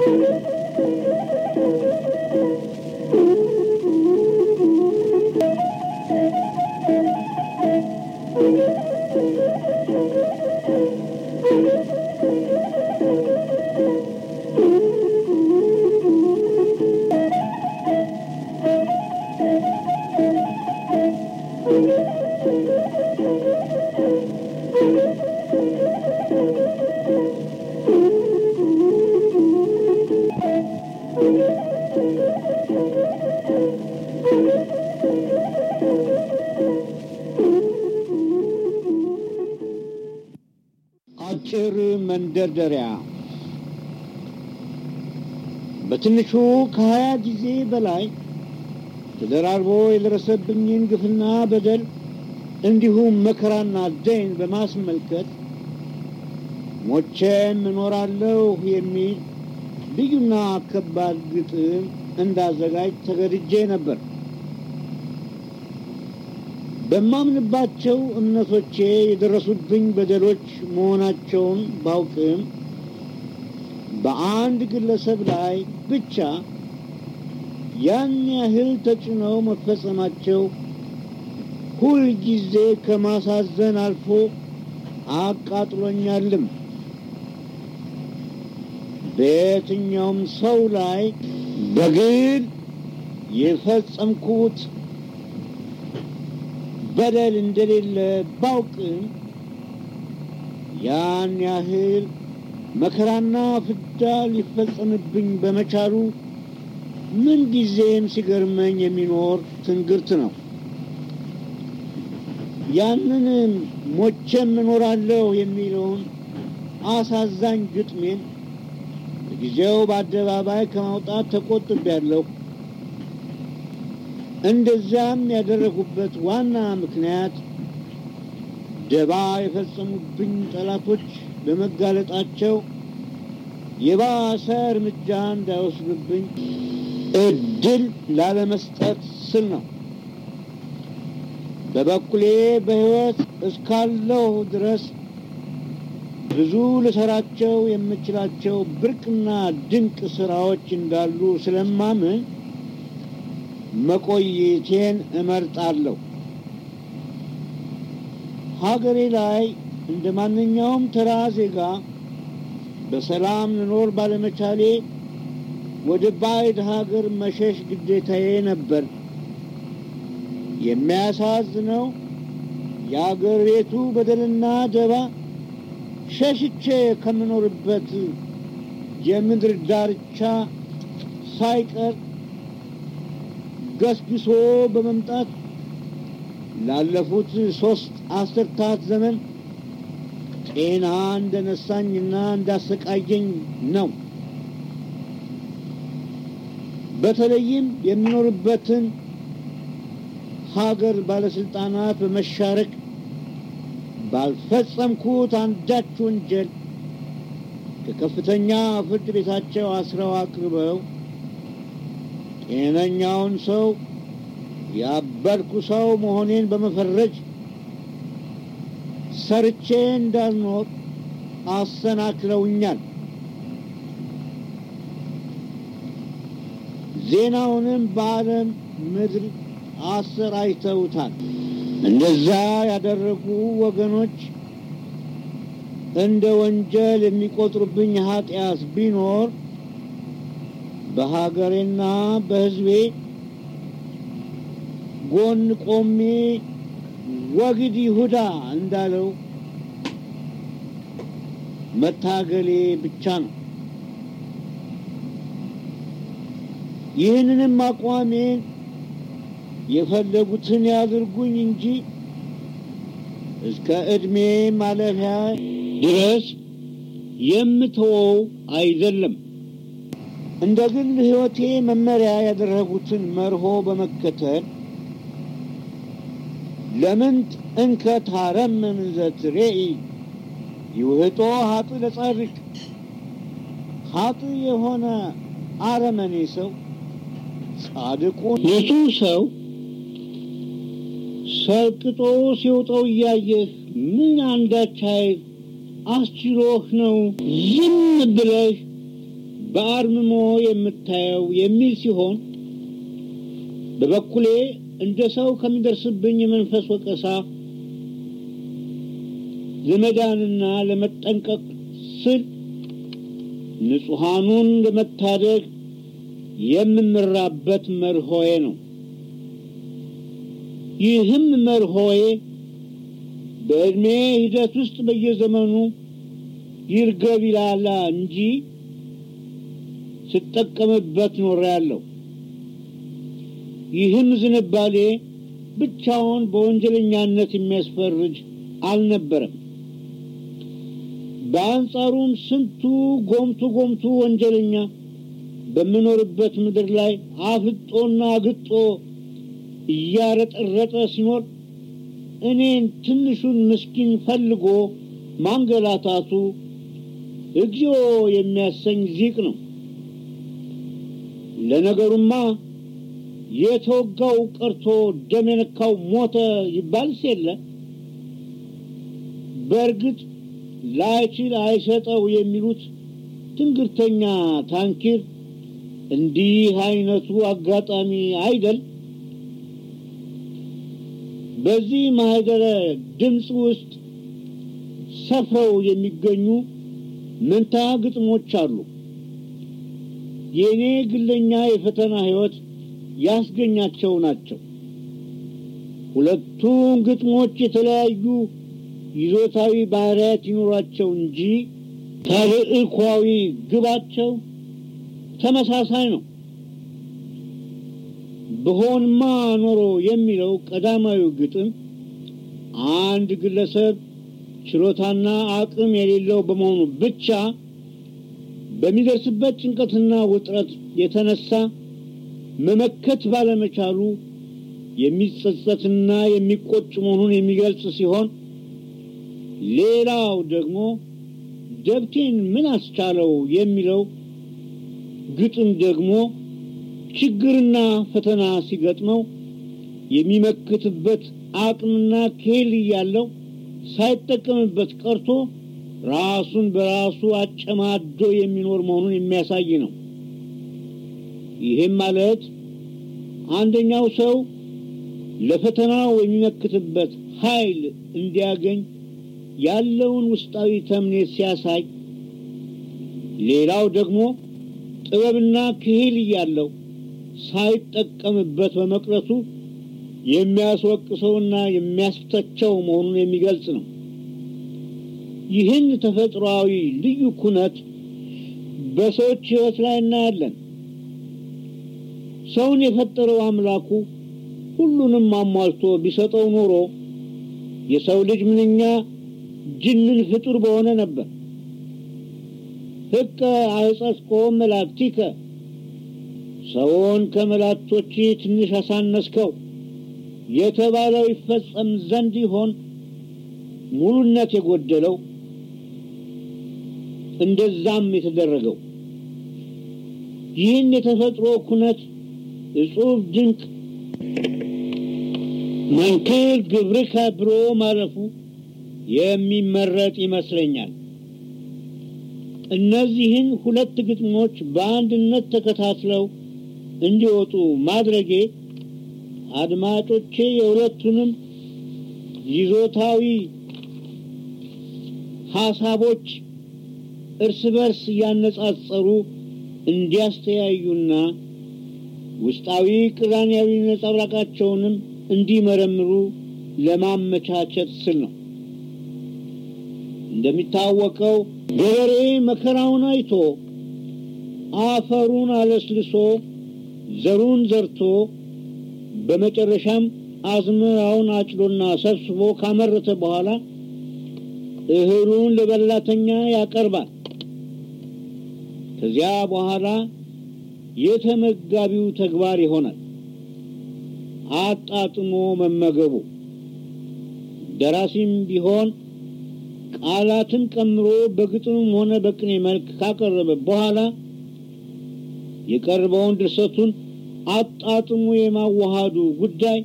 አጭር በትንሹ ከሀያ ጊዜ በላይ ተደራርቦ የደረሰብኝን ግፍና በደል እንዲሁም መከራና ደይን በማስመልከት ሞቼም እኖራለሁ የሚል ልዩና ከባድ ግጥም እንዳዘጋጅ ተገድጄ ነበር። በማምንባቸው እምነቶቼ የደረሱብኝ በደሎች መሆናቸውን ባውቅም በአንድ ግለሰብ ላይ ብቻ ያን ያህል ተጭነው መፈጸማቸው ሁልጊዜ ከማሳዘን አልፎ አቃጥሎኛልም። በየትኛውም ሰው ላይ በግል የፈጸምኩት በደል እንደሌለ ባውቅም ያን ያህል መከራና ፍዳ ሊፈጸምብኝ በመቻሉ ምንጊዜም ሲገርመኝ የሚኖር ትንግርት ነው። ያንንም ሞቼም እኖራለሁ የሚለውን አሳዛኝ ግጥሜን ጊዜው በአደባባይ ከማውጣት ተቆጥቤያለሁ። እንደዚያም ያደረጉበት ዋና ምክንያት ደባ የፈጸሙብኝ ጠላቶች በመጋለጣቸው የባሰ እርምጃ እንዳይወስዱብኝ እድል ላለመስጠት ስል ነው። በበኩሌ በሕይወት እስካለሁ ድረስ ብዙ ልሰራቸው የምችላቸው ብርቅና ድንቅ ስራዎች እንዳሉ ስለማምን መቆየቴን እመርጣለሁ። ሀገሬ ላይ እንደ ማንኛውም ተራ ዜጋ በሰላም ልኖር ባለመቻሌ ወደ ባዕድ ሀገር መሸሽ ግዴታዬ ነበር። የሚያሳዝነው የአገር ቤቱ በደልና ደባ ሸሽቼ ከምኖርበት የምድር ዳርቻ ሳይቀር ገስግሶ በመምጣት ላለፉት ሶስት አስርታት ዘመን ጤና እንደነሳኝና እንዳሰቃየኝ ነው። በተለይም የሚኖርበትን ሀገር ባለስልጣናት በመሻረክ ባልፈጸምኩት አንዳች ወንጀል ከከፍተኛ ፍርድ ቤታቸው አስረው አቅርበው ጤነኛውን ሰው ያበድኩ ሰው መሆኔን በመፈረጅ ሰርቼ እንዳልኖር አሰናክለውኛል። ዜናውንም በዓለም ምድር አሰራጭተውታል። እንደዛ ያደረጉ ወገኖች እንደ ወንጀል የሚቆጥሩብኝ ኃጢአት ቢኖር በሀገሬና በሕዝቤ ጎን ቆሜ ወግድ ይሁዳ እንዳለው መታገሌ ብቻ ነው። ይህንንም አቋሜን የፈለጉትን ያድርጉኝ እንጂ እስከ ዕድሜ ማለፊያ ድረስ የምተወው አይደለም። እንደ ግል ሕይወቴ መመሪያ ያደረጉትን መርሆ በመከተል ለምንት እንከ ታረምም ዘትሬኢ ይውህጦ ሀጥ ለጻድቅ። ሀጥ የሆነ አረመኔ ሰው ጻድቁን ንጹሕ ሰው? ሰልቅጦ ሲውጠው እያየህ ምን አንዳች አስችሎህ ነው? ዝም ብለህ በአርምሞ የምታየው የሚል ሲሆን በበኩሌ እንደ ሰው ከሚደርስብኝ የመንፈስ ወቀሳ ለመዳንና ለመጠንቀቅ ስል ንጹሐኑን ለመታደግ የምመራበት መርሆዬ ነው። ይህም መርሆዬ በዕድሜ ሂደት ውስጥ በየዘመኑ ይርገብ ይላላ እንጂ ስጠቀምበት ኖሬያለሁ። ይህም ዝንባሌ ብቻውን በወንጀለኛነት የሚያስፈርጅ አልነበረም። በአንጻሩም ስንቱ ጎምቱ ጎምቱ ወንጀለኛ በምኖርበት ምድር ላይ አፍጦና አግጦ እያረጠረጠ ሲኖር እኔን ትንሹን ምስኪን ፈልጎ ማንገላታቱ እግዚኦ የሚያሰኝ ዚቅ ነው። ለነገሩማ የተወጋው ቀርቶ ደም የነካው ሞተ ይባልስ የለ። በእርግጥ ላይችል አይሰጠው የሚሉት ትንግርተኛ ታንኪር እንዲህ አይነቱ አጋጣሚ አይደል? በዚህ ማህደረ ድምፅ ውስጥ ሰፍረው የሚገኙ መንታ ግጥሞች አሉ። የእኔ ግለኛ የፈተና ሕይወት ያስገኛቸው ናቸው። ሁለቱም ግጥሞች የተለያዩ ይዞታዊ ባህሪያት ይኖሯቸው እንጂ ተልዕኳዊ ግባቸው ተመሳሳይ ነው። ብሆንማ ኖሮ የሚለው ቀዳማዊ ግጥም አንድ ግለሰብ ችሎታና አቅም የሌለው በመሆኑ ብቻ በሚደርስበት ጭንቀትና ውጥረት የተነሳ መመከት ባለመቻሉ የሚጸጸትና የሚቆጭ መሆኑን የሚገልጽ ሲሆን ሌላው ደግሞ ደብቴን ምን አስቻለው የሚለው ግጥም ደግሞ ችግርና ፈተና ሲገጥመው የሚመክትበት አቅምና ኬል እያለው ሳይጠቀምበት ቀርቶ ራሱን በራሱ አጨማዶ የሚኖር መሆኑን የሚያሳይ ነው። ይህም ማለት አንደኛው ሰው ለፈተናው የሚመክትበት ኃይል እንዲያገኝ ያለውን ውስጣዊ ተምኔት ሲያሳይ፣ ሌላው ደግሞ ጥበብና ክሂል እያለው ሳይጠቀምበት በመቅረቱ የሚያስወቅሰውና የሚያስተቸው መሆኑን የሚገልጽ ነው። ይህን ተፈጥሯዊ ልዩ ኩነት በሰዎች ሕይወት ላይ እናያለን። ሰውን የፈጠረው አምላኩ ሁሉንም አሟልቶ ቢሰጠው ኖሮ የሰው ልጅ ምንኛ ጅንን ፍጡር በሆነ ነበር። ሕቀ አዕጸጽኮ መላእክቲከ ሰውን ከመላእክቶች ትንሽ አሳነስከው። የተባለው ይፈጸም ዘንድ ይሆን ሙሉነት የጎደለው? እንደዛም የተደረገው። ይህን የተፈጥሮ ኩነት እጹብ ድንቅ መንክር ግብርከ ብሎ ማለፉ የሚመረጥ ይመስለኛል። እነዚህን ሁለት ግጥሞች በአንድነት ተከታትለው እንዲወጡ ማድረጌ አድማጮቼ የሁለቱንም ይዞታዊ ሀሳቦች እርስ በርስ እያነጻጸሩ እንዲያስተያዩና ውስጣዊ ቅራኔያዊ ነጸብራቃቸውንም እንዲመረምሩ ለማመቻቸት ስል ነው። እንደሚታወቀው ገበሬ መከራውን አይቶ አፈሩን አለስልሶ ዘሩን ዘርቶ በመጨረሻም አዝመራውን አጭዶና ሰብስቦ ካመረተ በኋላ እህሉን ለበላተኛ ያቀርባል። ከዚያ በኋላ የተመጋቢው ተግባር ይሆናል አጣጥሞ መመገቡ። ደራሲም ቢሆን ቃላትን ቀምሮ በግጥምም ሆነ በቅኔ መልክ ካቀረበ በኋላ የቀረበውን ድርሰቱን አጣጥሞ የማዋሃዱ ጉዳይ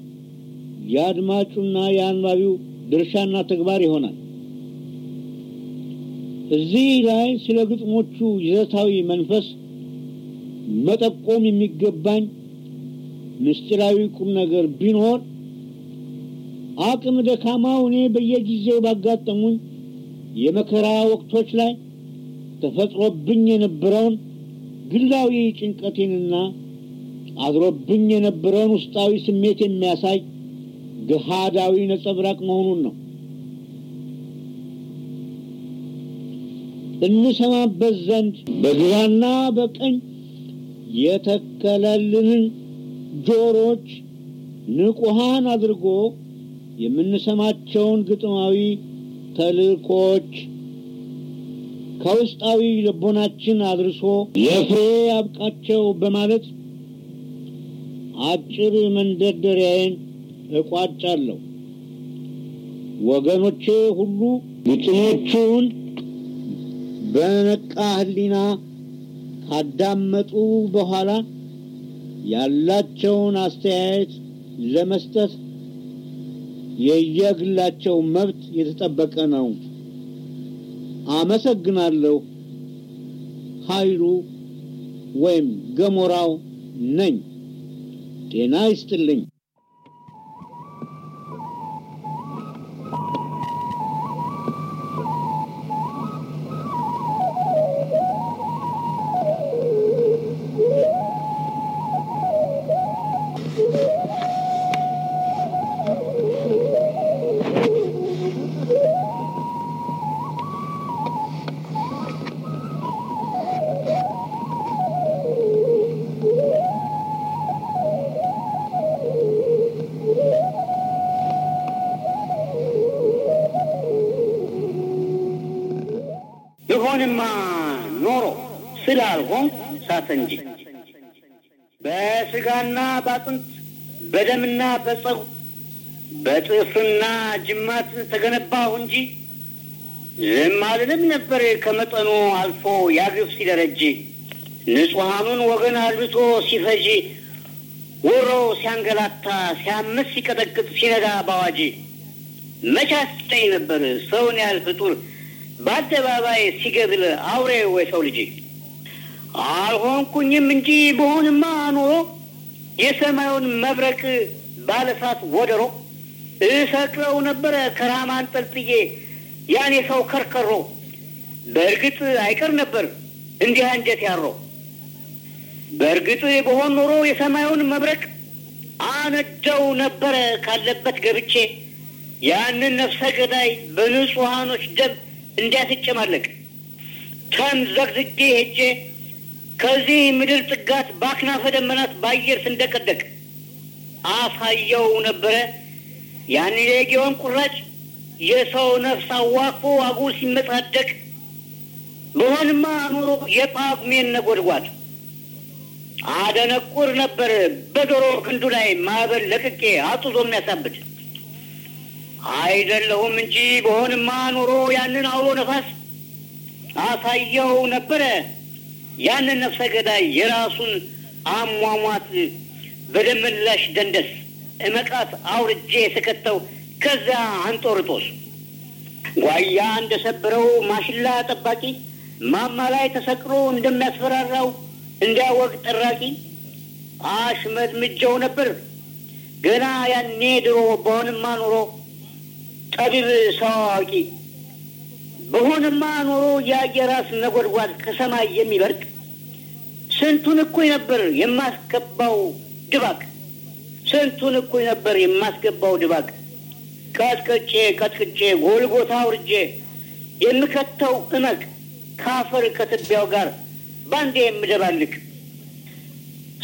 የአድማጩና የአንባቢው ድርሻና ተግባር ይሆናል። እዚህ ላይ ስለ ግጥሞቹ ይዘታዊ መንፈስ መጠቆም የሚገባኝ ምስጢራዊ ቁም ነገር ቢኖር አቅም ደካማው እኔ በየጊዜው ባጋጠሙኝ የመከራ ወቅቶች ላይ ተፈጥሮብኝ የነበረውን ግላዊ ጭንቀቴንና አድሮብኝ የነበረውን ውስጣዊ ስሜት የሚያሳይ ገሃዳዊ ነጸብራቅ መሆኑን ነው። እንሰማበት ዘንድ በግራና በቀኝ የተከለልንን ጆሮች ንቁሃን አድርጎ የምንሰማቸውን ግጥማዊ ተልእኮች ከውስጣዊ ልቦናችን አድርሶ ለፍሬ ያብቃቸው በማለት አጭር መንደርደሪያዬን እቋጫለሁ። ወገኖቼ ሁሉ ግጥሞቹን በነቃ ሕሊና ካዳመጡ በኋላ ያላቸውን አስተያየት ለመስጠት የየግላቸው መብት የተጠበቀ ነው። አመሰግናለሁ። ኃይሉ ወይም ገሞራው ነኝ። ጤና ይስጥልኝ። ስላልሆን ሳሰንጂ በስጋና በአጥንት በደምና በጸጉር በጥፍርና ጅማት ተገነባሁ እንጂ ዝም አልልም ነበር። ከመጠኑ አልፎ ያግፍ ሲደረጅ ንጹሐኑን ወገን አልብቶ ሲፈጅ ወሮ ሲያንገላታ ሲያምስ ሲቀጠቅጥ ሲነዳ ባዋጅ መቼ አስጠኝ ነበር ሰውን ያህል ፍጡር? በአደባባይ ሲገድል አውሬ ወይ ሰው ልጅ አልሆንኩኝም እንጂ በሆንማ ኖሮ የሰማዩን መብረቅ ባለሳት ወደሮ እሰቅለው ነበረ ከራማ አንጠልጥዬ ያን የሰው ከርከሮ። በእርግጥ አይቀር ነበር እንዲህ አንጀት ያሮ። በእርግጥ በሆን ኖሮ የሰማዩን መብረቅ አነደው ነበረ ካለበት ገብቼ። ያንን ነፍሰ ገዳይ በንጹሐኖች ደም እንዲያትጨማለቅ። ተምዘግዝጌ ሄጄ ከዚህ ምድር ጥጋት በአክናፈ ደመናት በአየር ስንደቀደቅ አሳየው ነበረ። ያን የጊዮን ቁራጭ የሰው ነፍስ አዋክቦ አጉል ሲመጻደቅ በሆንማ ኖሮ የጳጉሜን ነጎድጓድ አደነቁር ነበር። በዶሮ ክንዱ ላይ ማዕበል ለቅቄ አጡዞ የሚያሳብድ አይደለሁም እንጂ በሆንማ ኖሮ ያንን አውሎ ነፋስ አሳየው ነበረ ያንን ነፍሰ ገዳይ የራሱን አሟሟት በደመላሽ ደንደስ እመቃት አውርጄ የተከተው ከዚያ አንጦርጦስ። ጓያ እንደሰበረው ማሽላ ጠባቂ ማማ ላይ ተሰቅሎ እንደሚያስፈራራው እንዲያወቅ ጠራቂ። አሽመድምጀው ነበር። ገና ያኔ ድሮ በሆንማ ኖሮ ጠቢብ ሰው በሆንማ ኖሮ የአየራስ ነጎድጓድ ከሰማይ የሚበርቅ ስንቱን እኩይ ነበር የማስገባው ድባቅ ስንቱን እኩይ ነበር የማስገባው ድባቅ። ቀጥቅጬ ቀጥቅጬ ጎልጎታ አውርጄ የምከተው እመቅ ከአፈር ከትቢያው ጋር ባንዴ የምደባልቅ።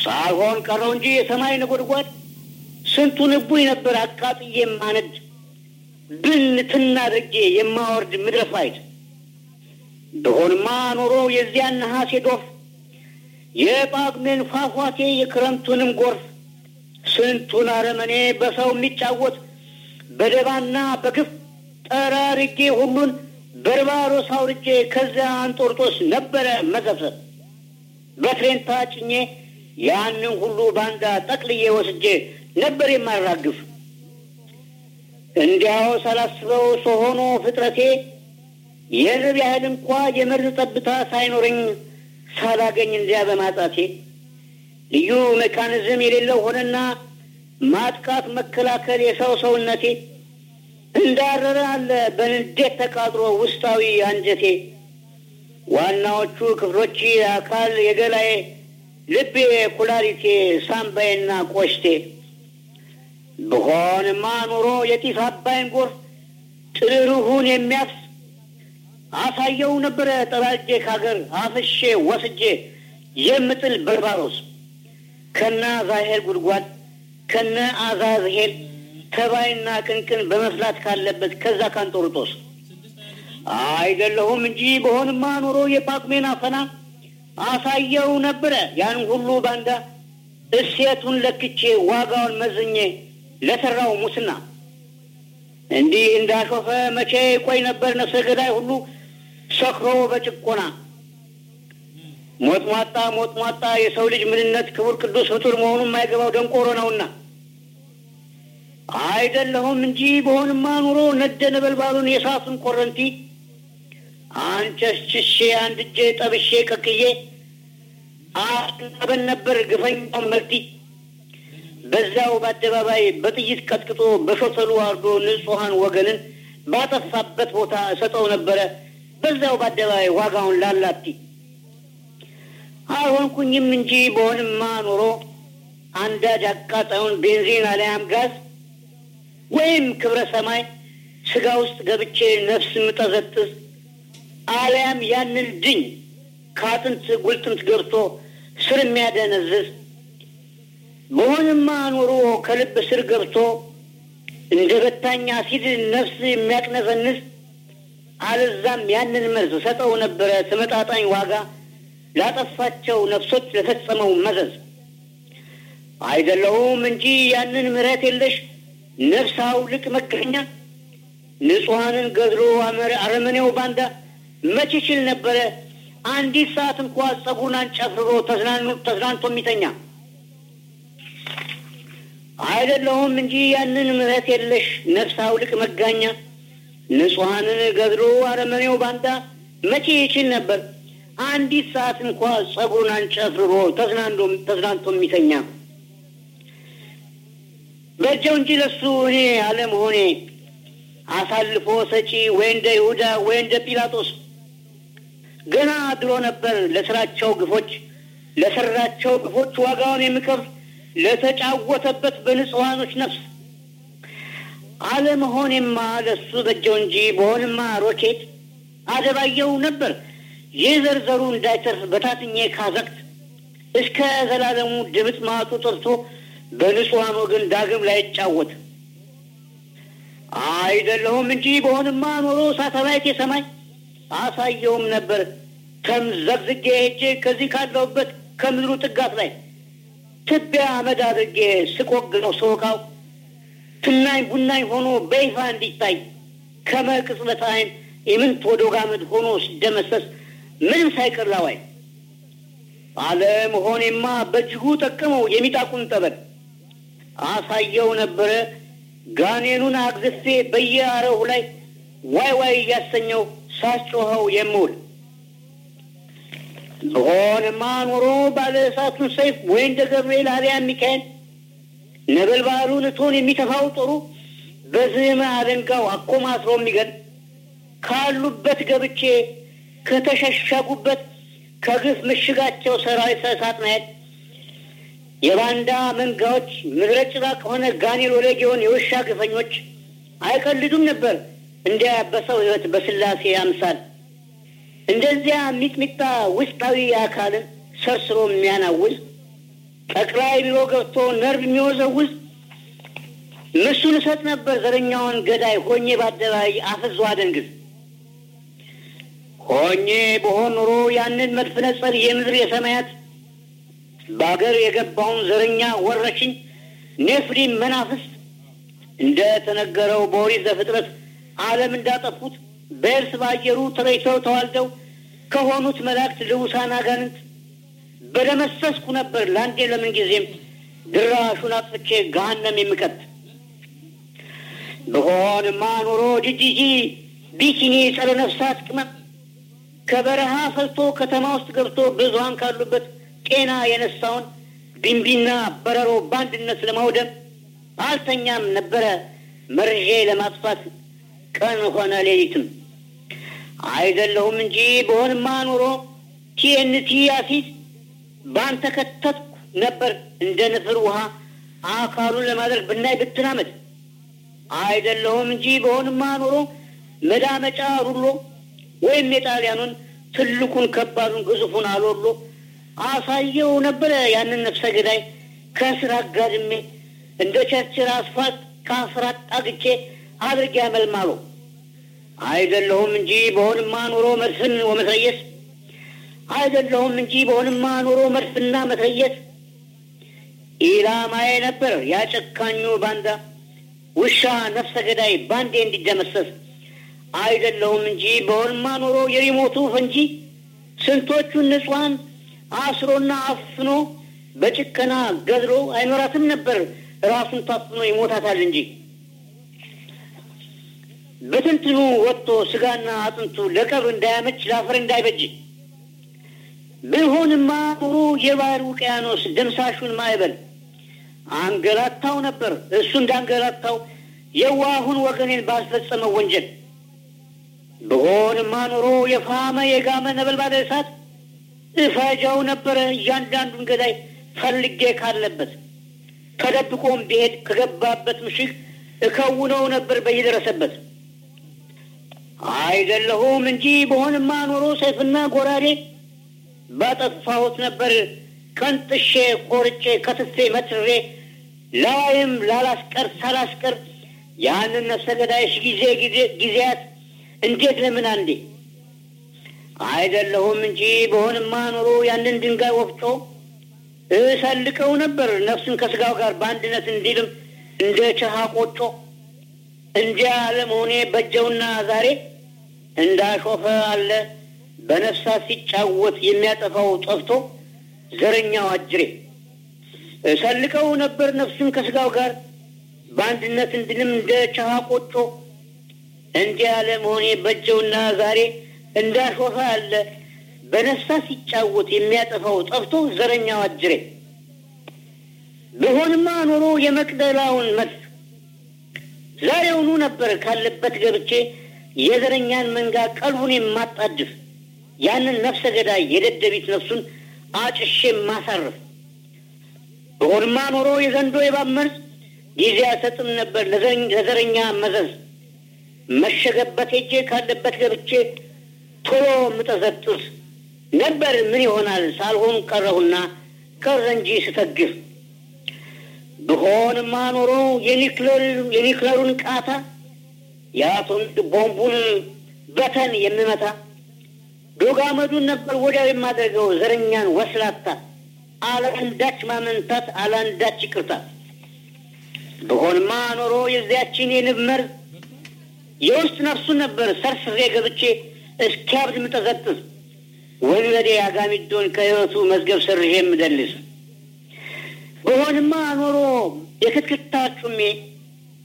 ሳልሆን ቀረሁ እንጂ የሰማይ ነጎድጓድ ስንቱን እቡይ ነበር አቃጥዬ የማነድ ብንትን አድርጌ የማወርድ ምድረ ፋይድ። ብሆንማ ኖሮ የዚያን ነሐሴ ዶፍ የጳጉሜን ፏፏቴ የክረምቱንም ጎርፍ ስንቱን አረመኔ በሰው የሚጫወት በደባና በግፍ ጠራርጌ ሁሉን በርባሮስ አውርጄ ከዚያ አንጦርጦስ ነበረ መዘፍዘፍ። በትሬንታ ጭኜ ያንን ሁሉ ባንዳ ጠቅልዬ ወስጄ ነበር የማራግፍ እንዲያው ሳላስበው ሰው ሆኖ ፍጥረቴ የርብ ያህል እንኳ የመርዝ ጠብታ ሳይኖረኝ ሳላገኝ እንዲያ በማጣቴ ልዩ mechanism የሌለው ሆነና ማጥቃት መከላከል የሰው ሰውነቴ እንዳረረ አለ በንዴት ተቃጥሎ ውስጣዊ አንጀቴ። ዋናዎቹ ክፍሎች አካል የገላዬ፣ ልቤ፣ ኩላሊቴ፣ ሳምባዬና ቆሽቴ ብሆንማ ኖሮ የጢስ አባይን ጎርፍ ጥርሩሁን የሚያፍስ አሳየው ነበረ ጠራጄ ካገር አፍሼ ወስጄ የምጥል በርባሮስ። ከነ አዛሄል ጉድጓድ ከነ አዛዝሄል ተባይና ቅንቅን በመፍላት ካለበት ከዛ ካንጦርጦስ። አይደለሁም እንጂ በሆንማ ኑሮ የጳጉሜን አፈና አሳየው ነበረ። ያን ሁሉ ባንዳ እሴቱን ለክቼ ዋጋውን መዝኜ ለሰራው ሙስና። እንዲህ እንዳሾፈ መቼ ቆይ ነበር ነፍሰ ገዳይ ሁሉ ሰክሮ በጭቆና? ሞጥሟጣ ሞጥሟጣ የሰው ልጅ ምንነት ክቡር ቅዱስ ፍጡር መሆኑን የማይገባው ደንቆሮ ነውና። አይደለሁም እንጂ በሆንማ ኑሮ ነደ ነበልባሉን የእሳቱን ኮረንቲ። አንቸሽቼ አንድ እጄ ጠብሼ ቀቅዬ አናበን ነበር ግፈኛውን መልቲ በዛው በአደባባይ በጥይት ቀጥቅጦ በሾተሉ አርዶ ንጹሐን ወገንን ባጠፋበት ቦታ እሰጠው ነበረ። በዛው በአደባባይ ዋጋውን ላላቲ አልሆንኩኝም እንጂ በሆንማ ኖሮ አንዳጅ አቃጣዩን ቤንዚን አሊያም ጋዝ ወይም ክብረ ሰማይ ስጋ ውስጥ ገብቼ ነፍስ ምጠዘጥዝ አሊያም ያንን ድኝ ከአጥንት ጉልጥምት ገብቶ ስር የሚያደነዝዝ በሆንማ ኑሮ ከልብ ስር ገብቶ እንደ በታኝ አሲድ ነፍስ የሚያቅነዘንዝ አለዛም ያንን መርዝ ሰጠው ነበረ ተመጣጣኝ ዋጋ ላጠፋቸው ነፍሶች ለፈጸመው መዘዝ። አይደለሁም እንጂ ያንን ምሕረት የለሽ ነፍስ አውልቅ መገኛ ንጹሐንን ገድሎ አረመኔው ባንዳ መች ይችል ነበረ? አንዲት ሰዓት እንኳ ጸጉሩን አንጨፍርሮ ተዝናንቶ የሚተኛ አይደለሁም እንጂ ያንን ምሕረት የለሽ ነፍስ አውልቅ መጋኛ። ንጹሐንን ገድሎ አረመኔው ባንዳ መቼ ይችል ነበር? አንዲት ሰዓት እንኳ ጸጉሩን አንጨፍርሮ ተዝናንቶ የሚተኛ በእጀው እንጂ ለሱ እኔ አለመሆኔ አሳልፎ ሰጪ ወይ እንደ ይሁዳ ወይ እንደ ጲላጦስ ገና ድሮ ነበር ለስራቸው ግፎች ለሰራቸው ግፎች ዋጋውን የሚከፍል ለተጫወተበት በንጹሐኖች ነፍስ አለመሆኔማ ለሱ በጀው እንጂ በሆንማ ሮኬት አደባየው ነበር። የዘርዘሩ እንዳይተርፍ በታትኜ ካዘቅት እስከ ዘላለሙ ድምጥ ማጡ ጠርቶ በንጹሐን ወገን ዳግም ላይ ይጫወት አይደለሁም እንጂ በሆንማ ኖሮ ሳተላይት የሰማይ አሳየውም ነበር። ተምዘግዝጌ ሄጄ ከዚህ ካለሁበት ከምድሩ ጥጋት ላይ ትቢያ አመድ አድርጌ ስቆግነው ስወቃው ትናኝ ቡናኝ ሆኖ በይፋ እንዲታይ ከመቅጽበት አይን የምንት ወደ ሆኖ ሲደመሰስ ምንም ሳይቀር ላዋይ። አለመሆኔማ በእጅጉ ጠቀመው የሚጣቁን ጠበል። አሳየው ነበረ ጋኔኑን አግዝፌ በየአረሁ ላይ ዋይ ዋይ እያሰኘው ሳስጮኸው የምውል ብሆንማ ኖሮ ባለ እሳቱን ሰይፍ ወይ እንደ ገብርኤል አልያ ሚካኤል ነበልባሉን እቶን የሚተፋው ጦሩ በዝህመ አደንጋው አኮማትሮ የሚገል ካሉበት ገብቼ ከተሸሸጉበት ከግፍ ምሽጋቸው ሰራዊት ሳጥናኤል የባንዳ መንጋዎች ምድረ ጭራ ከሆነ ጋኔል ወለጌውን የውሻ ግፈኞች አይቀልዱም ነበር። እንዲያ በሰው ሕይወት በስላሴ አምሳል እንደዚያ ሚጥሚጣ ውስጣዊ አካልን ሰርስሮ የሚያናውዝ ጠቅላይ ቢሮ ገብቶ ነርቭ የሚወዘውዝ ምሱን እሰጥ ነበር ዘረኛውን ገዳይ ሆኜ በአደባባይ አፍዞ አደንግዝ። ሆኜ በሆን ኑሮ ያንን መድፍ ነጸር የምድር የሰማያት በአገር የገባውን ዘረኛ ወረሽኝ ኔፍሊም መናፍስት እንደ ተነገረው በኦሪት ዘፍጥረት ዓለም እንዳጠፉት በእርስ ባየሩ ተለይተው ተዋልደው ከሆኑት መላእክት ልውሳን አጋንንት በደመሰስኩ ነበር። ለአንዴ ለምን ጊዜም ድራሹን አጥፍቼ ገሃነም የምቀት ብሆንማ ኖሮ ጅጅጂ ቢኪኒ ጸረ ነፍሳት ቅመም ከበረሃ ፈልቶ ከተማ ውስጥ ገብቶ ብዙሀን ካሉበት ጤና የነሳውን ቢንቢና በረሮ በአንድነት ለማውደም አልተኛም ነበረ። መርዤ ለማጥፋት ቀን ሆነ ሌሊትም አይደለሁም እንጂ ብሆንማ ኖሮ TNT አሲድ ባንተ ከተትኩ ነበር እንደ ንፍር ውሃ አካሉን ለማድረግ ብናይ ብትናመድ። አይደለሁም እንጂ በሆንማ ኖሮ መዳመጫ ሩሎ ወይም የጣሊያኑን ትልቁን ከባዱን ግዙፉን አሎሎ አሳየው ነበረ ያንን ነፍሰ ገዳይ ከስር አጋድሜ እንደ ቸርችል አስፋልት ከአስራት ጣግቼ አድርጌ ያመልማሎ አይደለሁም እንጂ በሆንማ ኖሮ መድፍን ወመትረየስ አይደለሁም እንጂ በሆንማ ኖሮ መድፍና መትረየስ ኢላማዬ ነበር ያጨካኙ ባንዳ ውሻ ነፍሰ ገዳይ ባንዴ እንዲደመሰስ። አይደለሁም እንጂ በሆንማ ኖሮ የሪሞቱ ፈንጂ ስንቶቹን ንጹሐን አስሮና አፍኖ በጭከና ገድሎ አይኖራትም ነበር። ራሱን ታፍኖ ይሞታታል እንጂ በትንትኑ ወጥቶ ስጋና አጥንቱ ለቀብር እንዳያመች ለአፈር እንዳይበጅ። ቢሆንማ ኑሮ የባህር ውቅያኖስ ደምሳሹን ማዕበል? አንገላታው ነበር እሱ እንዳንገላታው የዋሁን ወገኔን ባስፈጸመው ወንጀል። ብሆንማ ኖሮ የፋመ የጋመ ነበልባለ እሳት እፈጃው ነበረ እያንዳንዱን ገዳይ ፈልጌ ካለበት ተደብቆም ቢሄድ ከገባበት ምሽግ እከውነው ነበር በየደረሰበት አይደለሁም እንጂ በሆንማ ኖሮ ሰይፍና ጎራዴ ባጠፋሁት ነበር። ቀንጥሼ ቆርጬ ከትፌ መትሬ ላይም ላላስቀር ሳላስቀር ያንን ነፍሰ ገዳይሽ ጊዜ ጊዜ ጊዜያት እንዴት ለምን አንዴ? አይደለሁም እንጂ በሆንማ ኖሮ ያንን ድንጋይ ወፍጮ እሰልቀው ነበር። ነፍሱን ከስጋው ጋር በአንድነት እንዲልም እንደ ቸሃ ቆጮ እንዲያ ለመሆኔ በጀውና ዛሬ እንዳሾፈ አለ። በነፍሳት ሲጫወት የሚያጠፋው ጠፍቶ ዘረኛው አጅሬ። እሰልቀው ነበር ነፍሱን ከስጋው ጋር። በአንድነት እንድንም እንደ ቸሃ ቆጮ እንዲያ ለመሆኔ በጀውና ዛሬ እንዳሾፈ አለ። በነፍሳት ሲጫወት የሚያጠፋው ጠፍቶ ዘረኛው አጅሬ። ቢሆንማ ኖሮ የመቅደላውን መድፍ ዛሬውኑ ነበር ካለበት ገብቼ የዘረኛን መንጋ ቀልቡን የማጣድፍ ያንን ነፍሰ ገዳይ የደደቢት ነፍሱን አጭሼ ማሳረፍ ቢሆንማ ኖሮ የዘንዶ የእባብ መርዝ ጊዜ አሰጥም ነበር ለዘረኛ መዘዝ። መሸገበት ሄጄ ካለበት ገብቼ ቶሎ ምጠዘጥስ ነበር ምን ይሆናል ሳልሆን ቀረሁና ቀረ እንጂ ስተግፍ ብሆንማ ኖሮ የኒክለሩን ቃታ የአቶሚክ ቦምቡን በተን የምመታ ዶጋመዱን ነበር ወዲያው የማደርገው ዘረኛን ወስላታ። አለአንዳች ማመንታት አለአንዳች ይቅርታ። ብሆንማ ኖሮ የዚያችን የንብ መርዝ የውስጥ ነፍሱን ነበር ሰርስሬ ገብቼ እስኪያብድ ምጠዘጥዝ። ወንበዴ አጋሚዶን ከህይወቱ መዝገብ ሰርዤ የምደልስ ብሆንማ ኖሮ የክትክታ ጩሜ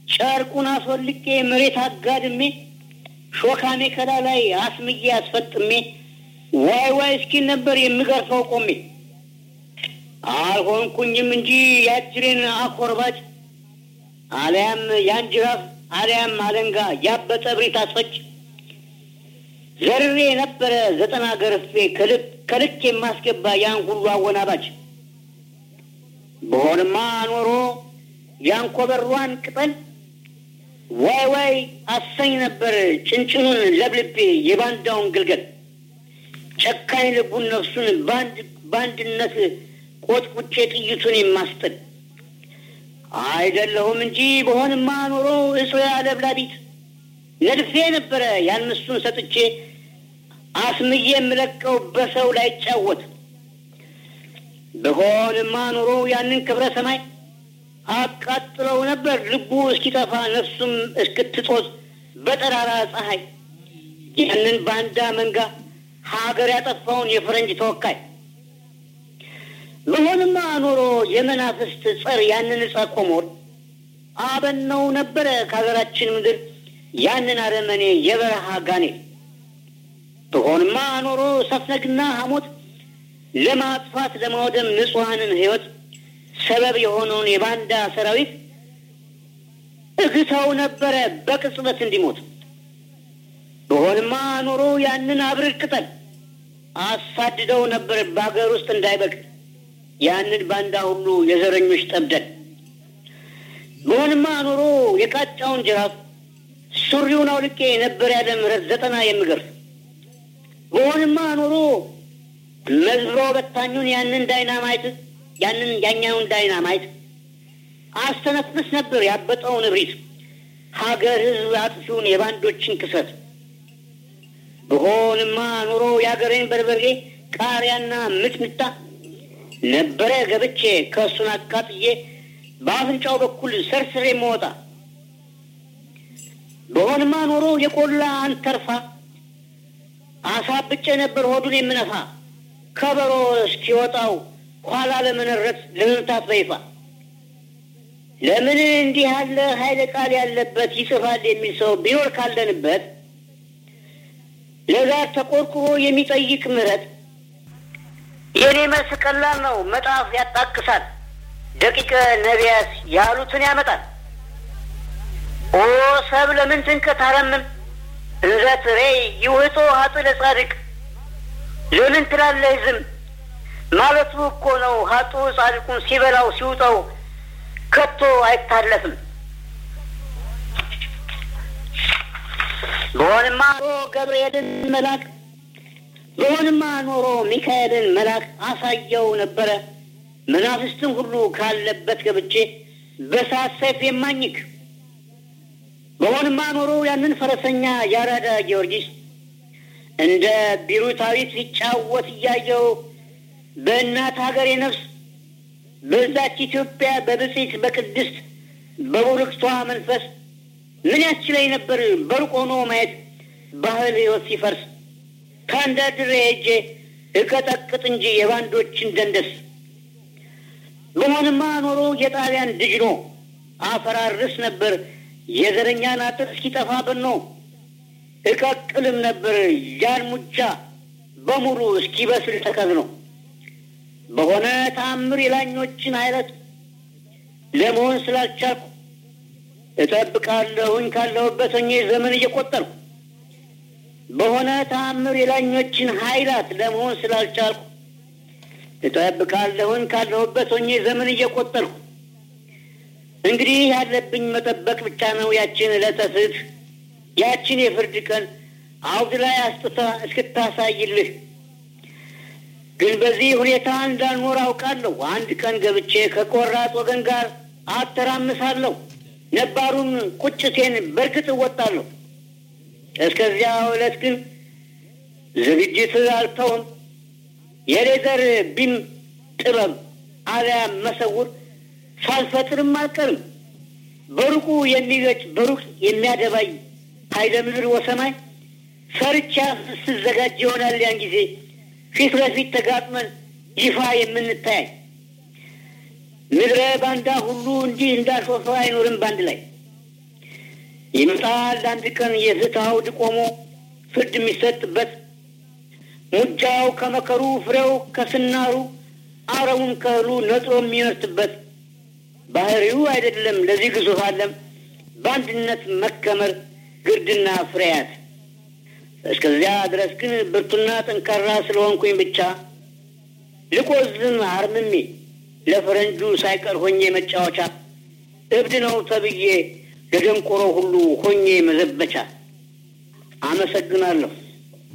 ጨርቁን አስወልቄ መሬት አጋድሜ ሾካሜ ከላ ላይ አስምዬ አስፈጥሜ ዋይ ዋይ እስኪል ነበር የምገርፈው ቆሜ። አልሆንኩኝም እንጂ ያጅሬን አኮርባጭ አሊያም ያን ጅራፍ አሊያም አለንጋ ያበጠ ብሪት አስፈጭ። ዘርሬ ነበረ ዘጠና ገርፌ ከልክ የማስገባ ያን ሁሉ አወናባች በሆንማ ኖሮ ያንኮበሯን ቅጠል ዋይ ዋይ አሰኝ ነበር ጭንጭኑን ለብልቤ የባንዳውን ግልገል። ጨካኝ ልቡን ነፍሱን በአንድነት ቆጥቁጬ ጥይቱን የማስጥል። አይደለሁም እንጂ በሆንማ ኖሮ እጽ አለብላቢት። ነድፌ ነበረ ያን ምስቱን ሰጥቼ አስምዬ የምለቀው በሰው ላይ ጫወት። በሆንማ ኖሮ ያንን ክብረ ሰማይ አቃጥለው ነበር። ልቡ እስኪጠፋ ነፍሱም እስክትጦዝ በጠራራ ፀሐይ ያንን ባንዳ መንጋ ሀገር ያጠፋውን የፈረንጅ ተወካይ ብሆንማ ኖሮ የመናፍስት ጸር ያንን ዕፀ ኮሞር አበነው ነበረ ከሀገራችን ምድር ያንን አረመኔ የበረሃ ጋኔን። ብሆንማ ኖሮ ሰፍነግና ሐሞት ለማጥፋት ለማውደም ንጹሐንን ሕይወት ሰበብ የሆነውን የባንዳ ሰራዊት እግተው ነበረ በቅጽበት እንዲሞት። ብሆንማ ኖሮ ያንን አብርድ ቅጠል አሳድደው ነበር በአገር ውስጥ እንዳይበቅል ያንን ባንዳ ሁሉ የዘረኞች ጠብደን። ብሆንማ ኖሮ የቃጫውን ጅራፍ ሱሪውን አውልቄ ነበር ያለ ምሕረት ዘጠና የምገርፍ። ብሆንማ ኖሮ መዝብሮ በታኙን ያንን ዳይናማይት ያንን ያኛውን ዳይናማይት አስተነፍስ ነበር ያበጠውን እብሪት ሀገር ሕዝብ አጥፊውን የባንዶችን ክሰት። ብሆንማ ኖሮ የአገሬን በርበሬ ቃሪያና ምጥምጣ ነበረ ገብቼ ከእሱን አቃጥዬ በአፍንጫው በኩል ሰርስሬ መወጣ። በሆንማ ኖሮ የቆላ አንተርፋ አሳብጬ ነበር ሆዱን የምነፋ ከበሮ እስኪወጣው ኋላ ለመነረት ለመምታት በይፋ ለምን እንዲህ ያለ ኃይለ ቃል ያለበት ይጽፋል የሚል ሰው ቢኖር ካለንበት ለዛር ተቆርቁሮ የሚጠይቅ ምሕረት የእኔ መልስ ቀላል ነው። መጽሐፍ ያጣቅሳል፣ ደቂቀ ነቢያት ያሉትን ያመጣል። ኦ ሰብ ለምን ትንከት አረምም እንዘት ሬ ይውጦ ሀጥ ለጻድቅ ለምን ትላለህ ዝም ማለቱ እኮ ነው። ሀጡ ጻድቁን ሲበላው ሲውጠው ከቶ አይታለፍም። በሆንማ ኖሮ ገብርኤልን መላክ በሆንማ ኖሮ ሚካኤልን መላክ አሳየው ነበረ መናፍስትን ሁሉ ካለበት ገብቼ በሳት ሰይፍ የማኝክ በሆንማ ኖሮ ያንን ፈረሰኛ ያራዳ ጊዮርጊስ እንደ ቢሩታዊት ሲጫወት እያየው በእናት ሀገር የነፍስ በዛች ኢትዮጵያ በብጽት በቅድስት በቡርክቷ መንፈስ ምን ያስችለኝ ነበር? በሩቅ ሆኖ ማየት ባህል ሕይወት ሲፈርስ ከእንደድሬ ሄጄ እቀጠቅጥ እንጂ የባንዶችን ደንደስ። በሆንማ ኖሮ የጣሊያን ድጅኖ አፈራርስ ነበር የዘረኛን አጥር እስኪጠፋ በኖ። እቀቅልም ነበር ያን ሙጃ በሙሉ እስኪበስል ተከዝኖ በሆነ ተአምር የላኞችን ኃይለት ለመሆን ስላልቻልኩ እጠብቃለሁኝ ካለሁበት ሆኜ ዘመን እየቆጠርኩ በሆነ ተአምር የላኞችን ኃይላት ለመሆን ስላልቻልኩ እጠብቃለሁኝ ካለሁበት ሆኜ ዘመን እየቆጠርኩ እንግዲህ ያለብኝ መጠበቅ ብቻ ነው ያችን ዕለተ ፍትሕ ያችን የፍርድ ቀን አውድ ላይ አስጥታ እስክታሳይልህ ግን በዚህ ሁኔታ እንዳልኖር አውቃለሁ። አንድ ቀን ገብቼ ከቆራጥ ወገን ጋር አተራምሳለሁ። ነባሩን ቁጭቴን በእርግጥ እወጣለሁ። እስከዚያ ዕለት ግን ዝግጅት አልተውም። የሌዘር ቢም ጥበብ አልያም መሰውር ሳልፈጥርም አልቀርም። በሩቁ የሚገጭ በሩቅ የሚያደባይ ኃይለ ምድር ወሰማይ ሰርቻ ስዘጋጅ ይሆናል ያን ጊዜ ፊት ለፊት ተጋጥመን ይፋ የምንታያይ ምድረ ባንዳ ሁሉ እንዲህ እንዳሾፈ አይኖርም። ባንድ ላይ ይመጣል አንድ ቀን የፍትህ አውድ ቆሞ ፍርድ የሚሰጥበት ሙጃው ከመከሩ ፍሬው ከስናሩ አረሙን ከእህሉ ነጥሮ የሚመርትበት ባህሪው አይደለም ለዚህ ግዙፍ ዓለም በአንድነት መከመር ግርድና ፍሬያት እስከዚያ ድረስ ግን ብርቱና ጠንካራ ስለሆንኩኝ ብቻ ልቆዝም አርምሜ ለፈረንጁ ሳይቀር ሆኜ መጫወቻ እብድ ነው ተብዬ ለደንቆሮ ሁሉ ሆኜ መዘበቻ። አመሰግናለሁ።